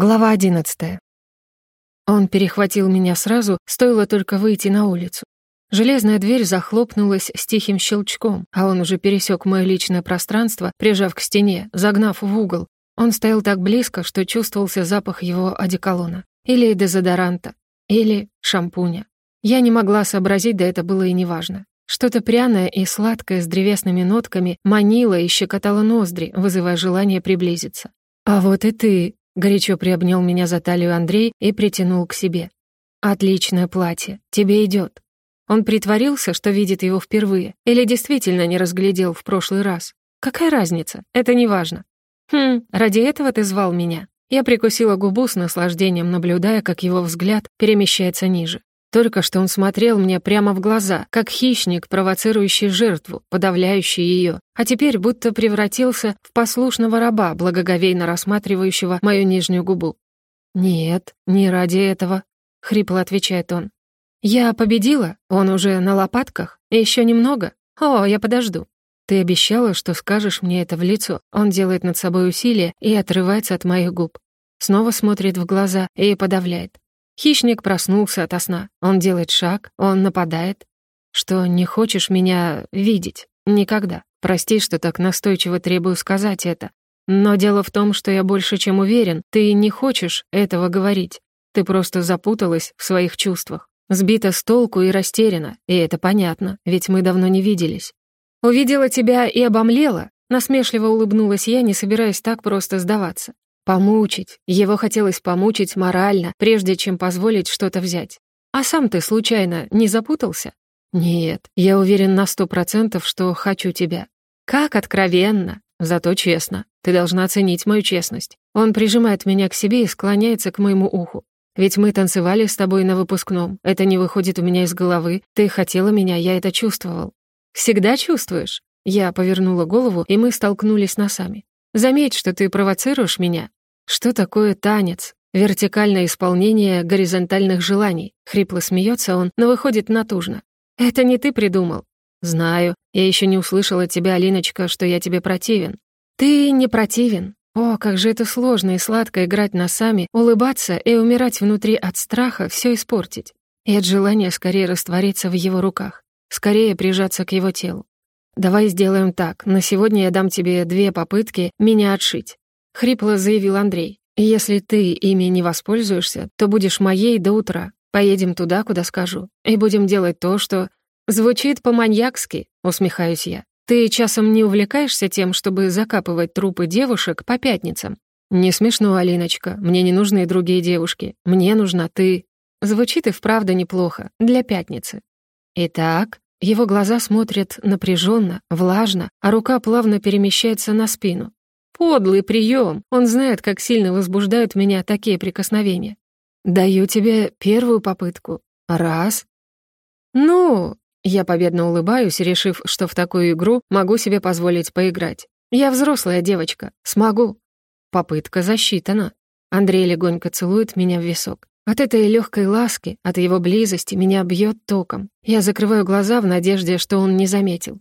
Глава одиннадцатая. Он перехватил меня сразу, стоило только выйти на улицу. Железная дверь захлопнулась с тихим щелчком, а он уже пересек мое личное пространство, прижав к стене, загнав в угол. Он стоял так близко, что чувствовался запах его одеколона. Или дезодоранта. Или шампуня. Я не могла сообразить, да это было и неважно. Что-то пряное и сладкое с древесными нотками манило и щекотало ноздри, вызывая желание приблизиться. «А вот и ты», Горячо приобнял меня за талию Андрей и притянул к себе. «Отличное платье, тебе идет. Он притворился, что видит его впервые, или действительно не разглядел в прошлый раз. Какая разница? Это не важно. «Хм, ради этого ты звал меня». Я прикусила губу с наслаждением, наблюдая, как его взгляд перемещается ниже. Только что он смотрел мне прямо в глаза, как хищник, провоцирующий жертву, подавляющий ее, а теперь будто превратился в послушного раба, благоговейно рассматривающего мою нижнюю губу. «Нет, не ради этого», — хрипло отвечает он. «Я победила? Он уже на лопатках? Еще немного? О, я подожду». «Ты обещала, что скажешь мне это в лицо». Он делает над собой усилие и отрывается от моих губ. Снова смотрит в глаза и подавляет. Хищник проснулся ото сна. Он делает шаг, он нападает. Что не хочешь меня видеть? Никогда. Прости, что так настойчиво требую сказать это. Но дело в том, что я больше чем уверен, ты не хочешь этого говорить. Ты просто запуталась в своих чувствах. Сбита с толку и растеряна, и это понятно, ведь мы давно не виделись. Увидела тебя и обомлела, насмешливо улыбнулась я, не собираясь так просто сдаваться. Помучить. Его хотелось помучить морально, прежде чем позволить что-то взять. А сам ты, случайно, не запутался? Нет, я уверен на сто процентов, что хочу тебя. Как откровенно, зато честно. Ты должна оценить мою честность. Он прижимает меня к себе и склоняется к моему уху. Ведь мы танцевали с тобой на выпускном. Это не выходит у меня из головы. Ты хотела меня, я это чувствовал. Всегда чувствуешь? Я повернула голову, и мы столкнулись носами. Заметь, что ты провоцируешь меня. Что такое танец? Вертикальное исполнение горизонтальных желаний. Хрипло смеется он, но выходит натужно. Это не ты придумал. Знаю. Я еще не услышала от тебя, Алиночка, что я тебе противен. Ты не противен. О, как же это сложно и сладко играть носами, улыбаться и умирать внутри от страха все испортить. И от желания скорее раствориться в его руках, скорее прижаться к его телу. Давай сделаем так. На сегодня я дам тебе две попытки меня отшить. — хрипло заявил Андрей. «Если ты ими не воспользуешься, то будешь моей до утра. Поедем туда, куда скажу, и будем делать то, что...» «Звучит по-маньякски», — усмехаюсь я. «Ты часом не увлекаешься тем, чтобы закапывать трупы девушек по пятницам?» «Не смешно, Алиночка. Мне не нужны другие девушки. Мне нужна ты». Звучит и вправду неплохо. Для пятницы. Итак, его глаза смотрят напряженно, влажно, а рука плавно перемещается на спину. Подлый прием. Он знает, как сильно возбуждают меня такие прикосновения. Даю тебе первую попытку. Раз. Ну, я победно улыбаюсь, решив, что в такую игру могу себе позволить поиграть. Я взрослая девочка, смогу. Попытка засчитана. Андрей легонько целует меня в висок. От этой легкой ласки, от его близости меня бьет током. Я закрываю глаза в надежде, что он не заметил.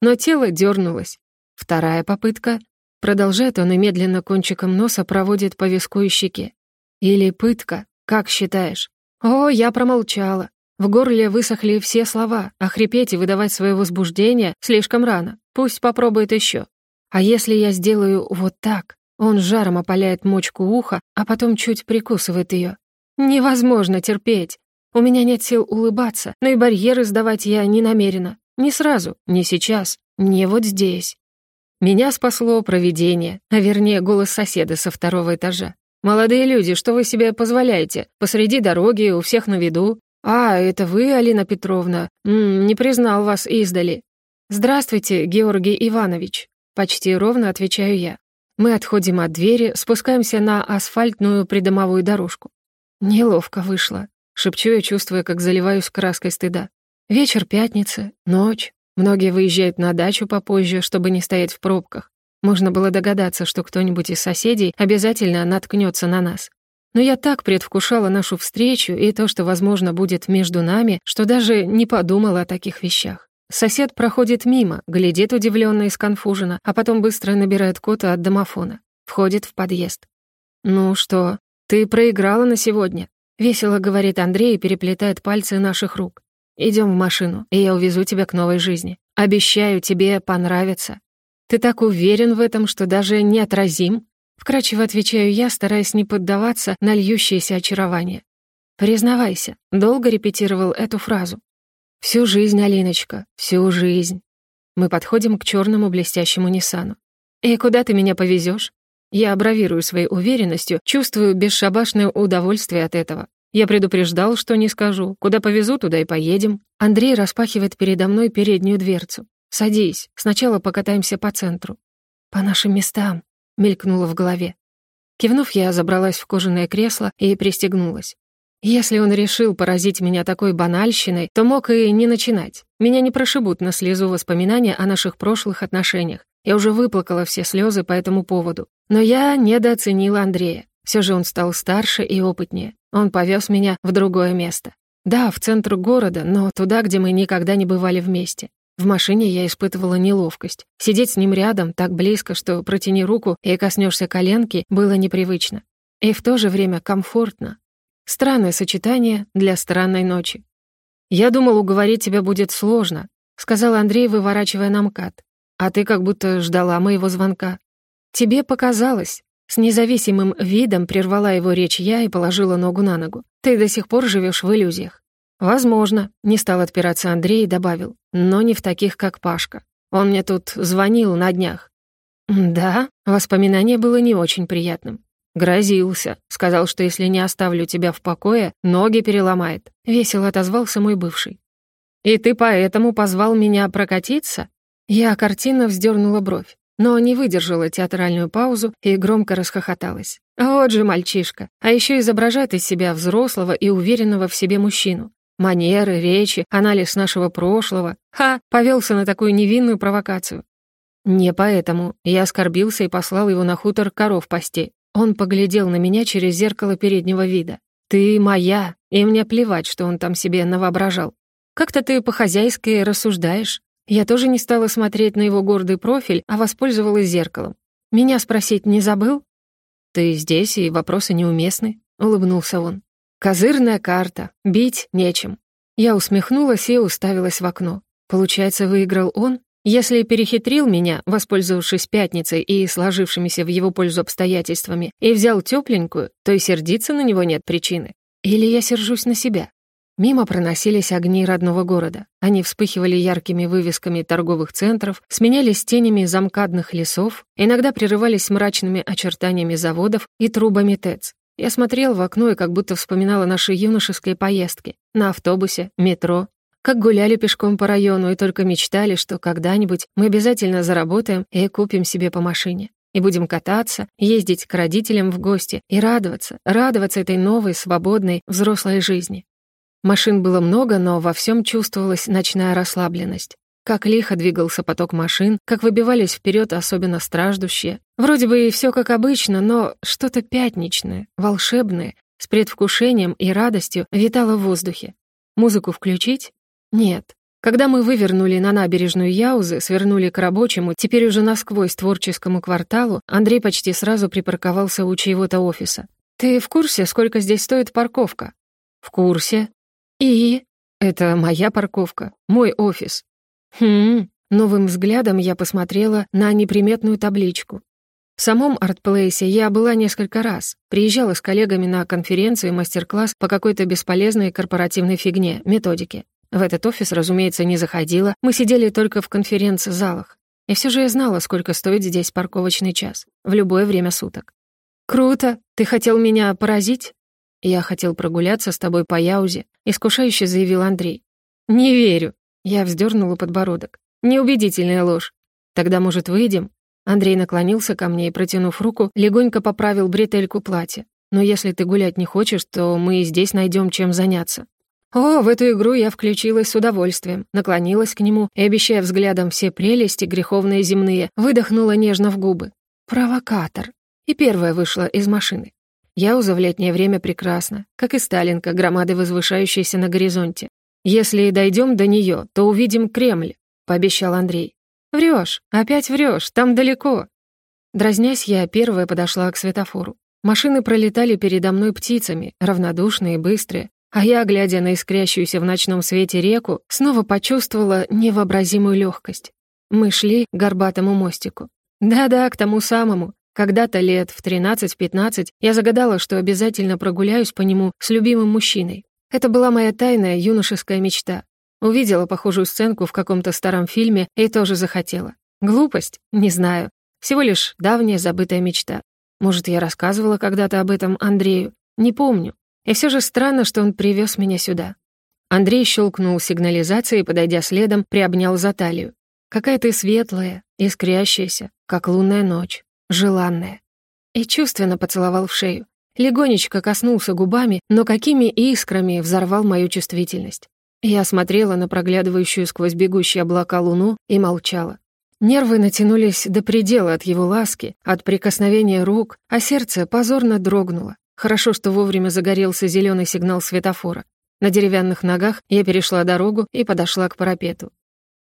Но тело дернулось. Вторая попытка Продолжает он и медленно кончиком носа проводит по виску и щеке. Или пытка, как считаешь? О, я промолчала. В горле высохли все слова, а хрипеть и выдавать свое возбуждение слишком рано. Пусть попробует еще. А если я сделаю вот так? Он жаром опаляет мочку уха, а потом чуть прикусывает ее. Невозможно терпеть. У меня нет сил улыбаться, но и барьеры сдавать я не намерена. Не сразу, не сейчас, не вот здесь. Меня спасло провидение, а вернее голос соседа со второго этажа. «Молодые люди, что вы себе позволяете? Посреди дороги, у всех на виду. А, это вы, Алина Петровна? М -м, не признал вас издали». «Здравствуйте, Георгий Иванович», — почти ровно отвечаю я. Мы отходим от двери, спускаемся на асфальтную придомовую дорожку. Неловко вышло. Шепчу я, чувствуя, как заливаюсь краской стыда. Вечер пятницы, ночь, Многие выезжают на дачу попозже, чтобы не стоять в пробках. Можно было догадаться, что кто-нибудь из соседей обязательно наткнется на нас. Но я так предвкушала нашу встречу и то, что, возможно, будет между нами, что даже не подумала о таких вещах. Сосед проходит мимо, глядит удивленно и сконфуженно, а потом быстро набирает код от домофона. Входит в подъезд. «Ну что?» «Ты проиграла на сегодня», — весело говорит Андрей и переплетает пальцы наших рук. Идем в машину, и я увезу тебя к новой жизни. Обещаю, тебе понравится. Ты так уверен в этом, что даже неотразим?» Вкратчиво отвечаю я, стараясь не поддаваться на льющееся очарование. «Признавайся, долго репетировал эту фразу?» «Всю жизнь, Алиночка, всю жизнь». Мы подходим к черному блестящему Ниссану. «И куда ты меня повезешь? Я бравирую своей уверенностью, чувствую бесшабашное удовольствие от этого. Я предупреждал, что не скажу. Куда повезу, туда и поедем. Андрей распахивает передо мной переднюю дверцу. «Садись, сначала покатаемся по центру». «По нашим местам», — мелькнуло в голове. Кивнув, я забралась в кожаное кресло и пристегнулась. Если он решил поразить меня такой банальщиной, то мог и не начинать. Меня не прошибут на слезу воспоминания о наших прошлых отношениях. Я уже выплакала все слезы по этому поводу. Но я недооценила Андрея. Все же он стал старше и опытнее. Он повез меня в другое место. Да, в центр города, но туда, где мы никогда не бывали вместе. В машине я испытывала неловкость. Сидеть с ним рядом, так близко, что протяни руку и коснешься коленки, было непривычно. И в то же время комфортно. Странное сочетание для странной ночи. «Я думал, уговорить тебя будет сложно», — сказал Андрей, выворачивая на МКАД. «А ты как будто ждала моего звонка». «Тебе показалось». С независимым видом прервала его речь я и положила ногу на ногу. «Ты до сих пор живешь в иллюзиях». «Возможно», — не стал отпираться Андрей и добавил. «Но не в таких, как Пашка. Он мне тут звонил на днях». «Да?» Воспоминание было не очень приятным. «Грозился. Сказал, что если не оставлю тебя в покое, ноги переломает», — весело отозвался мой бывший. «И ты поэтому позвал меня прокатиться?» Я картинно вздернула бровь, но не выдержала театральную паузу и громко расхохоталась. Вот же мальчишка, а еще изображает из себя взрослого и уверенного в себе мужчину. Манеры, речи, анализ нашего прошлого. Ха, повелся на такую невинную провокацию. Не поэтому. Я оскорбился и послал его на хутор коров пасти. Он поглядел на меня через зеркало переднего вида. «Ты моя, и мне плевать, что он там себе навоображал. Как-то ты по-хозяйски рассуждаешь. Я тоже не стала смотреть на его гордый профиль, а воспользовалась зеркалом. Меня спросить не забыл?» «Ты здесь, и вопросы неуместны», — улыбнулся он. «Козырная карта. Бить нечем». Я усмехнулась и уставилась в окно. Получается, выиграл он? Если перехитрил меня, воспользовавшись пятницей и сложившимися в его пользу обстоятельствами, и взял тепленькую, то и сердиться на него нет причины. Или я сержусь на себя? Мимо проносились огни родного города. Они вспыхивали яркими вывесками торговых центров, сменялись тенями замкадных лесов, иногда прерывались мрачными очертаниями заводов и трубами ТЭЦ. Я смотрел в окно и как будто вспоминала наши юношеские поездки на автобусе, метро, как гуляли пешком по району и только мечтали, что когда-нибудь мы обязательно заработаем и купим себе по машине. И будем кататься, ездить к родителям в гости и радоваться, радоваться этой новой, свободной, взрослой жизни. Машин было много, но во всем чувствовалась ночная расслабленность. Как лихо двигался поток машин, как выбивались вперед особенно страждущие. Вроде бы и все как обычно, но что-то пятничное, волшебное, с предвкушением и радостью витало в воздухе. Музыку включить? Нет. Когда мы вывернули на набережную Яузы, свернули к рабочему, теперь уже насквозь творческому кварталу, Андрей почти сразу припарковался у чьего-то офиса. «Ты в курсе, сколько здесь стоит парковка?» «В курсе». «И?» «Это моя парковка, мой офис». «Хм...» Новым взглядом я посмотрела на неприметную табличку. В самом артплейсе я была несколько раз. Приезжала с коллегами на конференцию и мастер-класс по какой-то бесполезной корпоративной фигне, методике. В этот офис, разумеется, не заходила, мы сидели только в конференц-залах. И все же я знала, сколько стоит здесь парковочный час, в любое время суток. «Круто! Ты хотел меня поразить?» «Я хотел прогуляться с тобой по Яузе», — искушающе заявил Андрей. «Не верю!» — я вздернула подбородок. «Неубедительная ложь. Тогда, может, выйдем?» Андрей наклонился ко мне и, протянув руку, легонько поправил бретельку платья. «Но если ты гулять не хочешь, то мы и здесь найдем чем заняться. О, в эту игру я включилась с удовольствием, наклонилась к нему и, обещая взглядом все прелести греховные земные, выдохнула нежно в губы. Провокатор. И первая вышла из машины. Яуза в летнее время прекрасна, как и Сталинка, громады возвышающейся на горизонте. «Если дойдем до нее, то увидим Кремль», — пообещал Андрей. Врешь, опять врешь, там далеко». Дразнясь, я первая подошла к светофору. Машины пролетали передо мной птицами, равнодушные и быстрые, а я, глядя на искрящуюся в ночном свете реку, снова почувствовала невообразимую легкость. Мы шли к горбатому мостику. Да-да, к тому самому. Когда-то лет в 13-15 я загадала, что обязательно прогуляюсь по нему с любимым мужчиной. Это была моя тайная юношеская мечта. Увидела похожую сценку в каком-то старом фильме и тоже захотела. Глупость? Не знаю. Всего лишь давняя забытая мечта. Может, я рассказывала когда-то об этом Андрею? Не помню. И все же странно, что он привез меня сюда. Андрей щелкнул сигнализацией, подойдя следом, приобнял за талию. Какая ты светлая, искрящаяся, как лунная ночь, желанная. И чувственно поцеловал в шею. Легонечко коснулся губами, но какими искрами взорвал мою чувствительность. Я смотрела на проглядывающую сквозь бегущие облака луну и молчала. Нервы натянулись до предела от его ласки, от прикосновения рук, а сердце позорно дрогнуло. Хорошо, что вовремя загорелся зеленый сигнал светофора. На деревянных ногах я перешла дорогу и подошла к парапету.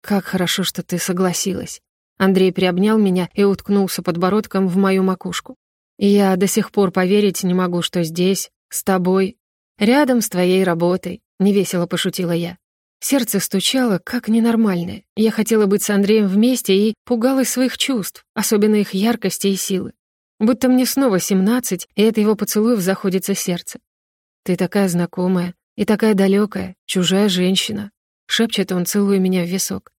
«Как хорошо, что ты согласилась». Андрей приобнял меня и уткнулся подбородком в мою макушку. «Я до сих пор поверить не могу, что здесь, с тобой, рядом с твоей работой», — невесело пошутила я. Сердце стучало, как ненормальное. Я хотела быть с Андреем вместе и пугалась своих чувств, особенно их яркости и силы. Будто мне снова семнадцать, и от его поцелуев заходится сердце. «Ты такая знакомая и такая далекая, чужая женщина», — шепчет он, целуя меня в висок.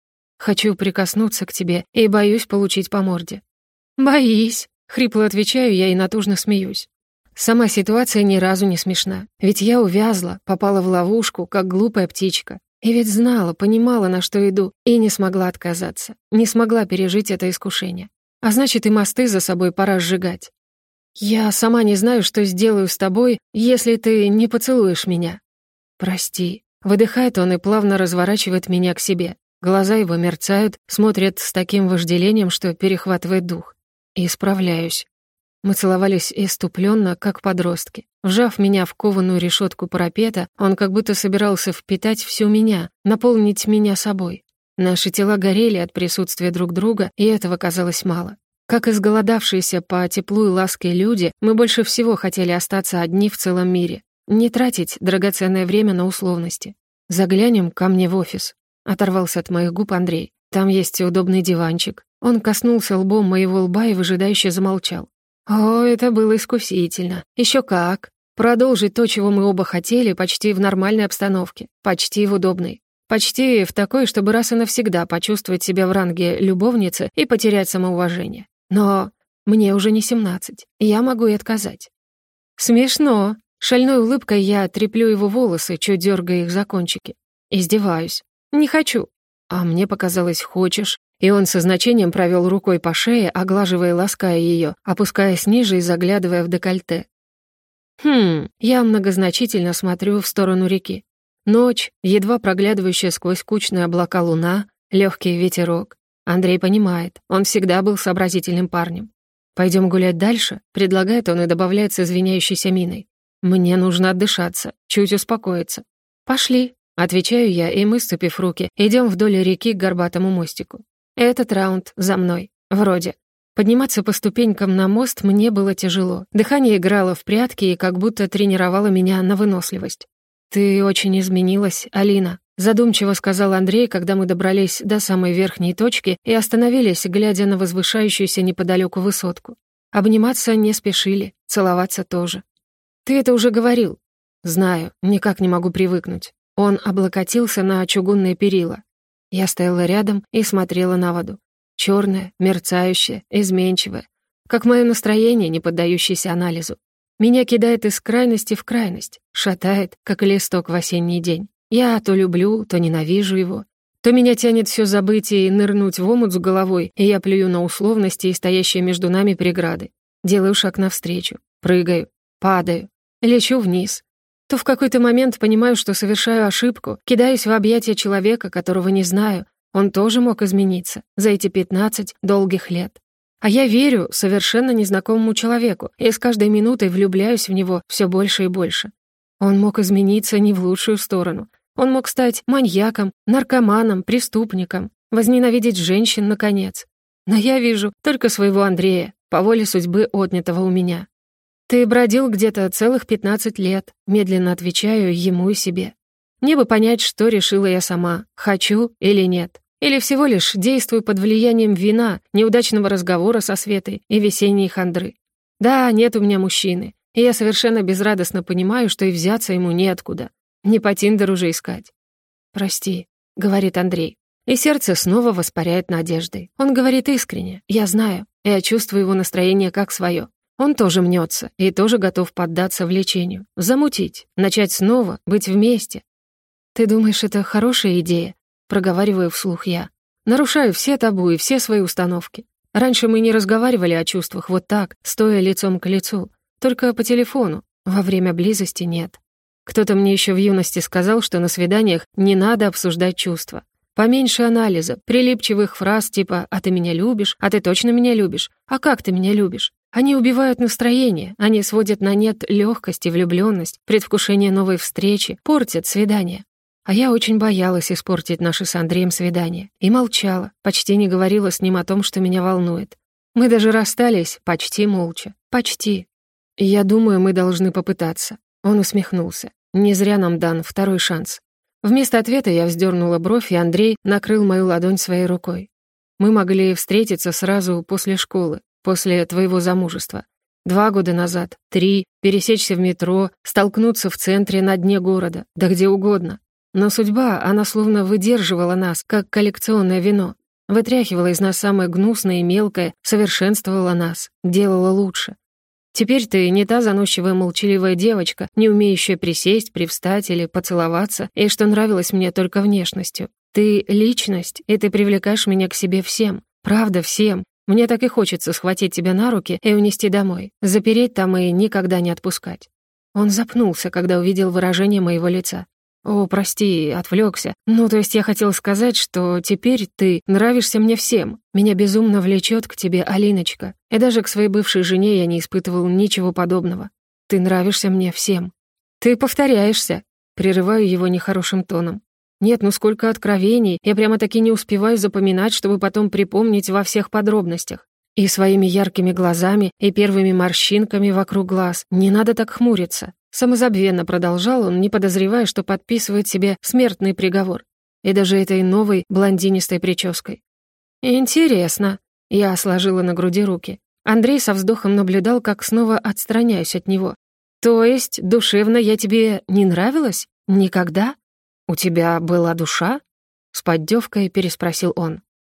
«Хочу прикоснуться к тебе и боюсь получить по морде». «Боись», — хрипло отвечаю я и натужно смеюсь. Сама ситуация ни разу не смешна, ведь я увязла, попала в ловушку, как глупая птичка, и ведь знала, понимала, на что иду, и не смогла отказаться, не смогла пережить это искушение. А значит, и мосты за собой пора сжигать. Я сама не знаю, что сделаю с тобой, если ты не поцелуешь меня. Прости. Выдыхает он и плавно разворачивает меня к себе. Глаза его мерцают, смотрят с таким вожделением, что перехватывает дух. И справляюсь. Мы целовались иступленно, как подростки. Вжав меня в кованую решетку парапета, он как будто собирался впитать всю меня, наполнить меня собой. Наши тела горели от присутствия друг друга, и этого казалось мало. Как изголодавшиеся по теплу и ласке люди, мы больше всего хотели остаться одни в целом мире. Не тратить драгоценное время на условности. «Заглянем ко мне в офис», — оторвался от моих губ Андрей. «Там есть удобный диванчик». Он коснулся лбом моего лба и выжидающе замолчал. О, это было искусительно. Еще как. Продолжить то, чего мы оба хотели, почти в нормальной обстановке, почти в удобной. Почти в такой, чтобы раз и навсегда почувствовать себя в ранге любовницы и потерять самоуважение. Но мне уже не семнадцать, я могу и отказать. Смешно. Шальной улыбкой я треплю его волосы, чуть дергая их за кончики. Издеваюсь. Не хочу. А мне показалось, хочешь. И он со значением провел рукой по шее, оглаживая и лаская ее, опускаясь ниже и заглядывая в декольте. Хм, я многозначительно смотрю в сторону реки. Ночь, едва проглядывающая сквозь кучные облака луна, легкий ветерок. Андрей понимает, он всегда был сообразительным парнем. Пойдем гулять дальше», — предлагает он и добавляет с извиняющейся миной. «Мне нужно отдышаться, чуть успокоиться». «Пошли», — отвечаю я, и мы, сцепив руки, идем вдоль реки к горбатому мостику. Этот раунд за мной. Вроде. Подниматься по ступенькам на мост мне было тяжело. Дыхание играло в прятки и как будто тренировало меня на выносливость. «Ты очень изменилась, Алина», — задумчиво сказал Андрей, когда мы добрались до самой верхней точки и остановились, глядя на возвышающуюся неподалеку высотку. Обниматься не спешили, целоваться тоже. «Ты это уже говорил». «Знаю, никак не могу привыкнуть». Он облокотился на чугунные перила. Я стояла рядом и смотрела на воду. Черная, мерцающая, изменчивая. Как мое настроение, не поддающееся анализу. Меня кидает из крайности в крайность, шатает, как листок в осенний день. Я то люблю, то ненавижу его. То меня тянет все забыть и нырнуть в омут с головой, и я плюю на условности и стоящие между нами преграды. Делаю шаг навстречу, прыгаю, падаю, лечу вниз, то в какой-то момент понимаю, что совершаю ошибку, кидаюсь в объятия человека, которого не знаю. Он тоже мог измениться за эти 15 долгих лет. А я верю совершенно незнакомому человеку и с каждой минутой влюбляюсь в него все больше и больше. Он мог измениться не в лучшую сторону. Он мог стать маньяком, наркоманом, преступником, возненавидеть женщин, наконец. Но я вижу только своего Андрея, по воле судьбы отнятого у меня. Ты бродил где-то целых 15 лет, медленно отвечаю ему и себе. Мне бы понять, что решила я сама, хочу или нет. Или всего лишь действую под влиянием вина, неудачного разговора со Светой и весенней хандры. Да, нет у меня мужчины, и я совершенно безрадостно понимаю, что и взяться ему неоткуда. Не по Тиндеру же искать. «Прости», — говорит Андрей. И сердце снова воспаряет надеждой. Он говорит искренне, я знаю, я чувствую его настроение как свое. Он тоже мнется и тоже готов поддаться влечению, замутить, начать снова, быть вместе. «Ты думаешь, это хорошая идея?» проговариваю вслух я. Нарушаю все табу и все свои установки. Раньше мы не разговаривали о чувствах вот так, стоя лицом к лицу, только по телефону. Во время близости нет. Кто-то мне еще в юности сказал, что на свиданиях не надо обсуждать чувства. Поменьше анализа, прилипчивых фраз типа «а ты меня любишь», «а ты точно меня любишь», «а как ты меня любишь». Они убивают настроение, они сводят на нет легкость и влюбленность, предвкушение новой встречи, портят свидание. А я очень боялась испортить наше с Андреем свидание. И молчала, почти не говорила с ним о том, что меня волнует. Мы даже расстались почти молча. Почти. Я думаю, мы должны попытаться. Он усмехнулся. Не зря нам дан второй шанс. Вместо ответа я вздернула бровь, и Андрей накрыл мою ладонь своей рукой. Мы могли встретиться сразу после школы, после твоего замужества. Два года назад, три, пересечься в метро, столкнуться в центре на дне города, да где угодно. Но судьба, она словно выдерживала нас, как коллекционное вино. Вытряхивала из нас самое гнусное и мелкое, совершенствовала нас, делала лучше. Теперь ты не та заносчивая молчаливая девочка, не умеющая присесть, привстать или поцеловаться, и что нравилось мне только внешностью. Ты — личность, и ты привлекаешь меня к себе всем. Правда, всем. Мне так и хочется схватить тебя на руки и унести домой, запереть там и никогда не отпускать. Он запнулся, когда увидел выражение моего лица. «О, прости, отвлекся. Ну, то есть я хотел сказать, что теперь ты нравишься мне всем. Меня безумно влечет к тебе Алиночка. И даже к своей бывшей жене я не испытывал ничего подобного. Ты нравишься мне всем. Ты повторяешься». Прерываю его нехорошим тоном. Нет, ну сколько откровений, я прямо-таки не успеваю запоминать, чтобы потом припомнить во всех подробностях. И своими яркими глазами, и первыми морщинками вокруг глаз. Не надо так хмуриться. Самозабвенно продолжал он, не подозревая, что подписывает себе смертный приговор. И даже этой новой блондинистой прической. «Интересно». Я сложила на груди руки. Андрей со вздохом наблюдал, как снова отстраняюсь от него. «То есть, душевно я тебе не нравилась? Никогда? У тебя была душа?» С поддевкой переспросил он.